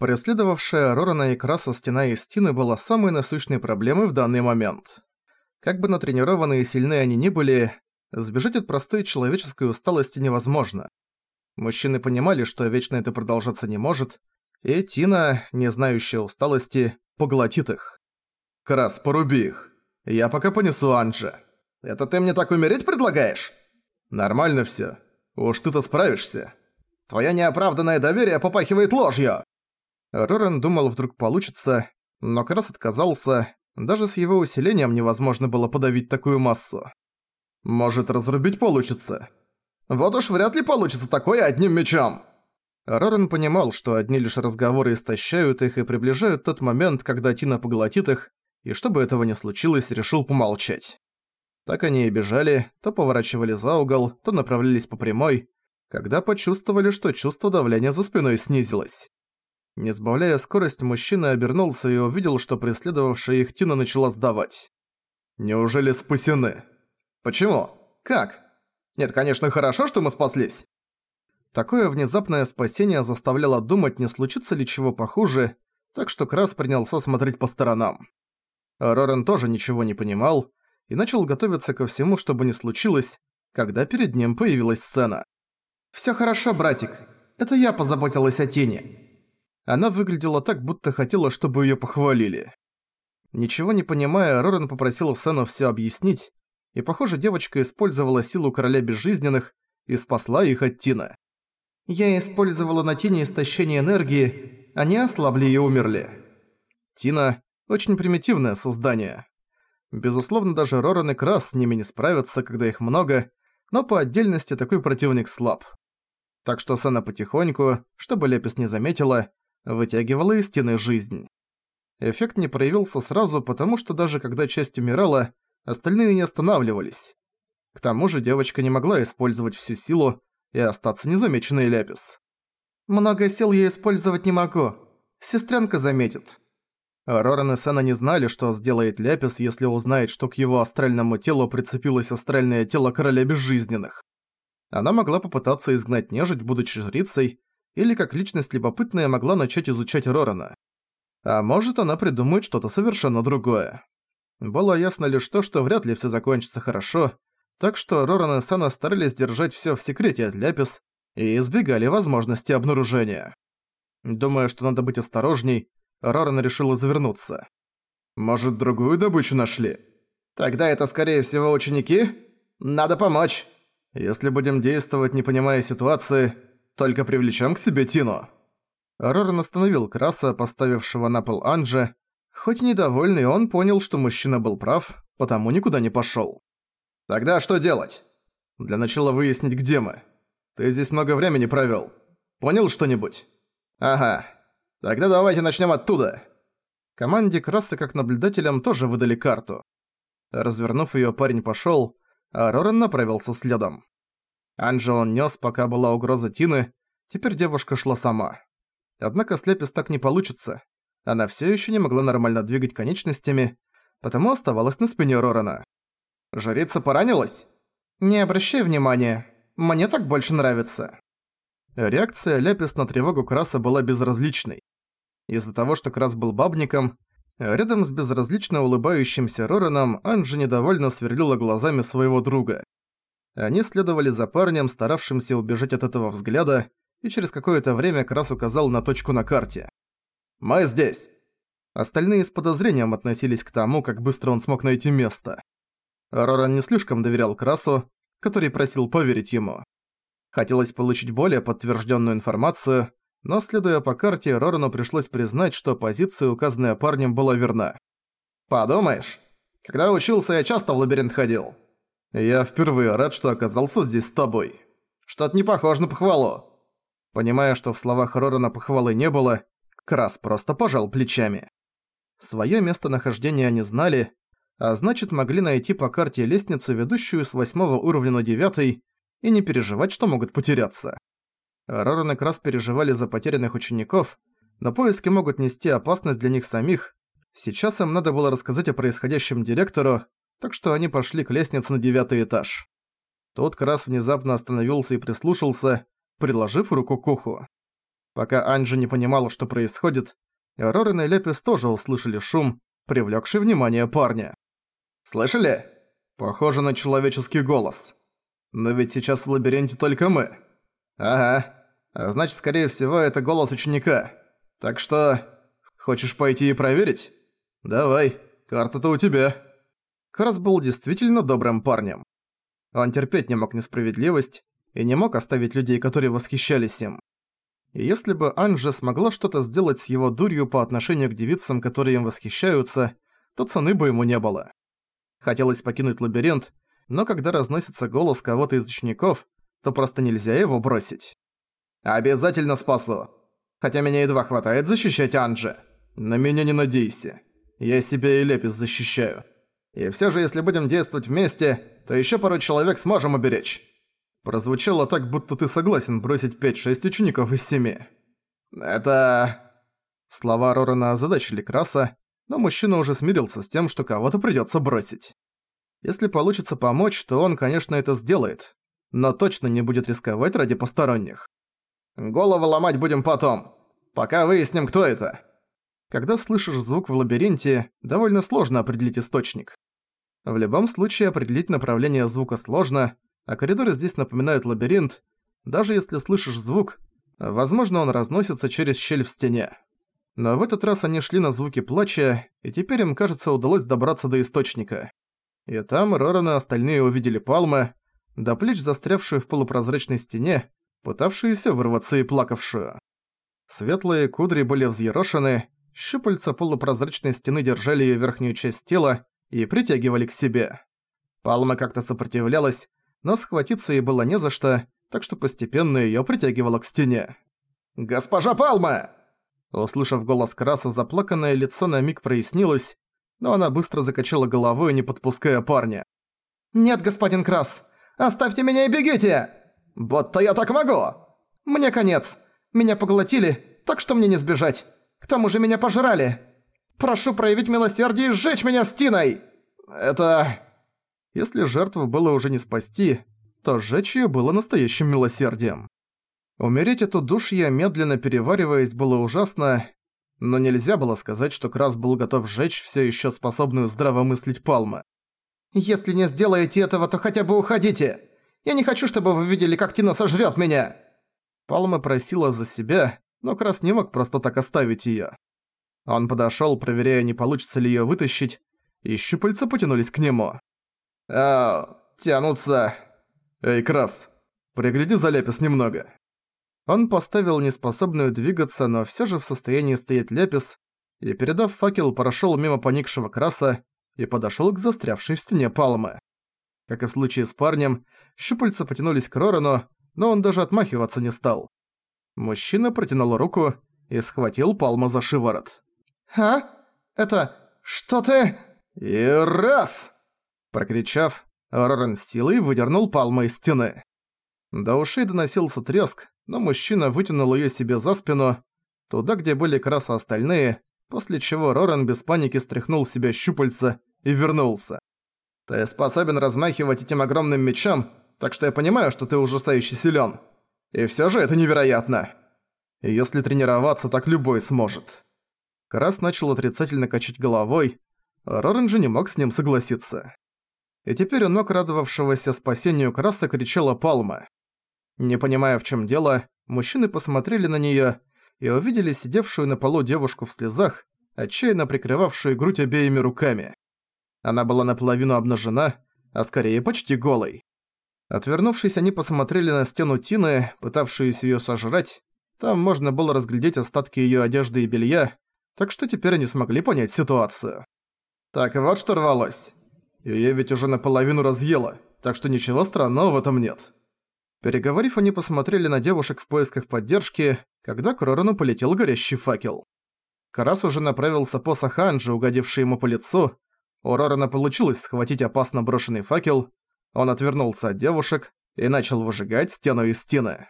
Преследовавшая Рорана и Краса стена из стены была самой насущной проблемой в данный момент. Как бы натренированные и сильны они ни были, сбежать от простой человеческой усталости невозможно. Мужчины понимали, что вечно это продолжаться не может, и Тина, не знающая усталости, поглотит их. «Крас, поруби их. Я пока понесу Анджи. Это ты мне так умереть предлагаешь?» «Нормально всё. Уж ты-то справишься. Твоё неоправданное доверие попахивает ложью!» Рорен думал, вдруг получится, но Крас отказался. Даже с его усилением невозможно было подавить такую массу. «Может, разрубить получится?» «Вот уж вряд ли получится такое одним мечом!» Рорен понимал, что одни лишь разговоры истощают их и приближают тот момент, когда Тина поглотит их, и чтобы этого не случилось, решил помолчать. Так они и бежали, то поворачивали за угол, то направлялись по прямой, когда почувствовали, что чувство давления за спиной снизилось. Не сбавляя скорость, мужчина обернулся и увидел, что преследовавшая их Тина начала сдавать. «Неужели спасены?» «Почему? Как? Нет, конечно, хорошо, что мы спаслись». Такое внезапное спасение заставляло думать, не случится ли чего похуже, так что Крас принялся смотреть по сторонам. Рорен тоже ничего не понимал и начал готовиться ко всему, чтобы не случилось, когда перед ним появилась сцена. «Всё хорошо, братик. Это я позаботилась о тени. Она выглядела так, будто хотела, чтобы её похвалили. Ничего не понимая, Рорен попросил Сэну всё объяснить, и, похоже, девочка использовала силу Короля Безжизненных и спасла их от Тина. «Я использовала на Тине истощение энергии, они ослабли и умерли». Тина – очень примитивное создание. Безусловно, даже Роран и Крас с ними не справятся, когда их много, но по отдельности такой противник слаб. Так что Сэна потихоньку, чтобы Лепис не заметила, вытягивала из стены жизнь. Эффект не проявился сразу, потому что даже когда часть умирала, остальные не останавливались. К тому же девочка не могла использовать всю силу и остаться незамеченной Ляпис. «Много сил я использовать не могу. Сестренка заметит». Роран и Сэна не знали, что сделает Ляпис, если узнает, что к его астральному телу прицепилось астральное тело Короля Безжизненных. Она могла попытаться изгнать нежить, будучи жрицей, или как личность любопытная могла начать изучать Рорана. А может, она придумает что-то совершенно другое. Было ясно лишь то, что вряд ли всё закончится хорошо, так что Роран и Сана старались держать всё в секрете от Ляпис и избегали возможности обнаружения. Думая, что надо быть осторожней, Роран решил завернуться. «Может, другую добычу нашли?» «Тогда это, скорее всего, ученики? Надо помочь!» «Если будем действовать, не понимая ситуации, только привлечем к себе Тину». Роран остановил Краса, поставившего на пол Анджи. Хоть недовольный, он понял, что мужчина был прав, потому никуда не пошёл. «Тогда что делать?» «Для начала выяснить, где мы. Ты здесь много времени провёл. Понял что-нибудь?» «Ага. Тогда давайте начнём оттуда». Команде Краса как наблюдателям тоже выдали карту. Развернув её, парень пошёл, а Роран направился следом. Он нёс, пока была угроза Тины, теперь девушка шла сама. Однако с Лепис так не получится. Она всё ещё не могла нормально двигать конечностями, потому оставалась на спине Рорана. «Жрица поранилась?» «Не обращай внимания. Мне так больше нравится». Реакция Лепис на тревогу Краса была безразличной. Из-за того, что Крас был бабником, рядом с безразлично улыбающимся Рораном Анджи недовольно сверлила глазами своего друга. Они следовали за парнем, старавшимся убежать от этого взгляда, и через какое-то время Крас указал на точку на карте. «Мы здесь!» Остальные с подозрением относились к тому, как быстро он смог найти место. Роран не слишком доверял Красу, который просил поверить ему. Хотелось получить более подтвержденную информацию, но следуя по карте, Рорану пришлось признать, что позиция, указанная парнем, была верна. «Подумаешь, когда учился, я часто в лабиринт ходил. Я впервые рад, что оказался здесь с тобой. Что-то не похоже на похвалу». Понимая, что в словах Рорана похвалы не было, Крас просто пожал плечами. Своё местонахождение они знали, а значит могли найти по карте лестницу, ведущую с восьмого уровня на девятый, и не переживать, что могут потеряться. Роран и Крас переживали за потерянных учеников, но поиски могут нести опасность для них самих. Сейчас им надо было рассказать о происходящем директору, так что они пошли к лестнице на девятый этаж. Тут Крас внезапно остановился и прислушался, приложив руку к уху. Пока Анджи не понимала, что происходит, Рорен и Лепис тоже услышали шум, привлёкший внимание парня. «Слышали? Похоже на человеческий голос. Но ведь сейчас в лабиринте только мы. Ага. А значит, скорее всего, это голос ученика. Так что... Хочешь пойти и проверить? Давай, карта-то у тебя». Карас был действительно добрым парнем. Он терпеть не мог несправедливость и не мог оставить людей, которые восхищались им. И если бы Анжа смогла что-то сделать с его дурью по отношению к девицам, которые им восхищаются, то цены бы ему не было. Хотелось покинуть лабиринт, но когда разносится голос кого-то из учеников, то просто нельзя его бросить. «Обязательно спасу! Хотя меня едва хватает защищать Анджи. На меня не надейся. Я себя и Лепис защищаю. И всё же, если будем действовать вместе, то ещё пару человек сможем уберечь». Прозвучало так, будто ты согласен бросить 5-6 учеников из семи. Это... Слова Рорана озадачили Краса, но мужчина уже смирился с тем, что кого-то придётся бросить. Если получится помочь, то он, конечно, это сделает, но точно не будет рисковать ради посторонних. Голову ломать будем потом, пока выясним, кто это. Когда слышишь звук в лабиринте, довольно сложно определить источник. В любом случае определить направление звука сложно, а коридоры здесь напоминают лабиринт. Даже если слышишь звук, возможно, он разносится через щель в стене. Но в этот раз они шли на звуки плача, и теперь им, кажется, удалось добраться до источника. И там Роран и остальные увидели палмы, до плеч застрявшую в полупрозрачной стене, пытавшуюся вырваться и плакавшую. Светлые кудри были взъерошены, щупальца полупрозрачной стены держали её верхнюю часть тела и притягивали к себе. Палма как-то сопротивлялась, но схватиться ей было не за что, так что постепенно её притягивало к стене. «Госпожа Палма!» Услышав голос Краса, заплаканное лицо на миг прояснилось, но она быстро закачала головой, не подпуская парня. «Нет, господин Крас! Оставьте меня и бегите! Вот-то я так могу! Мне конец! Меня поглотили, так что мне не сбежать! К тому же меня пожрали! Прошу проявить милосердие и сжечь меня стеной! Это...» Если жертву было уже не спасти, то сжечь её было настоящим милосердием. Умереть от удушья, медленно перевариваясь, было ужасно, но нельзя было сказать, что Крас был готов сжечь всё ещё способную здраво мыслить Палма. «Если не сделаете этого, то хотя бы уходите! Я не хочу, чтобы вы видели, как Тина сожрёт меня!» Палма просила за себя, но Крас не мог просто так оставить её. Он подошёл, проверяя, не получится ли её вытащить, и щупальца потянулись к нему. «А, тянутся...» «Эй, Крас, пригляди за Ляпис немного». Он поставил неспособную двигаться, но всё же в состоянии стоять Ляпис, и, передав факел, прошёл мимо поникшего Краса и подошёл к застрявшей в стене Палмы. Как и в случае с парнем, щупальца потянулись к Рорану, но он даже отмахиваться не стал. Мужчина протянул руку и схватил Палма за шиворот. «А? Это... что ты...» «И раз!» Прокричав, Роран с силой выдернул палмы из стены. До ушей доносился треск, но мужчина вытянул её себе за спину, туда, где были краса остальные, после чего Роран без паники стряхнул себя щупальца и вернулся. «Ты способен размахивать этим огромным мечом, так что я понимаю, что ты ужасающе силён. И всё же это невероятно. Если тренироваться, так любой сможет». Крас начал отрицательно качать головой, а Роран же не мог с ним согласиться и теперь у ног радовавшегося спасению Краса кричала Палма. Не понимая, в чем дело, мужчины посмотрели на нее и увидели сидевшую на полу девушку в слезах, отчаянно прикрывавшую грудь обеими руками. Она была наполовину обнажена, а скорее почти голой. Отвернувшись, они посмотрели на стену Тины, пытавшуюся её сожрать. Там можно было разглядеть остатки её одежды и белья, так что теперь они смогли понять ситуацию. «Так вот что рвалось. Её ведь уже наполовину разъела, так что ничего странного в этом нет. Переговорив, они посмотрели на девушек в поисках поддержки, когда к Рорану полетел горящий факел. Карас уже направился по Саханджи, угодивший ему по лицу. У Рорана получилось схватить опасно брошенный факел. Он отвернулся от девушек и начал выжигать стену из стены.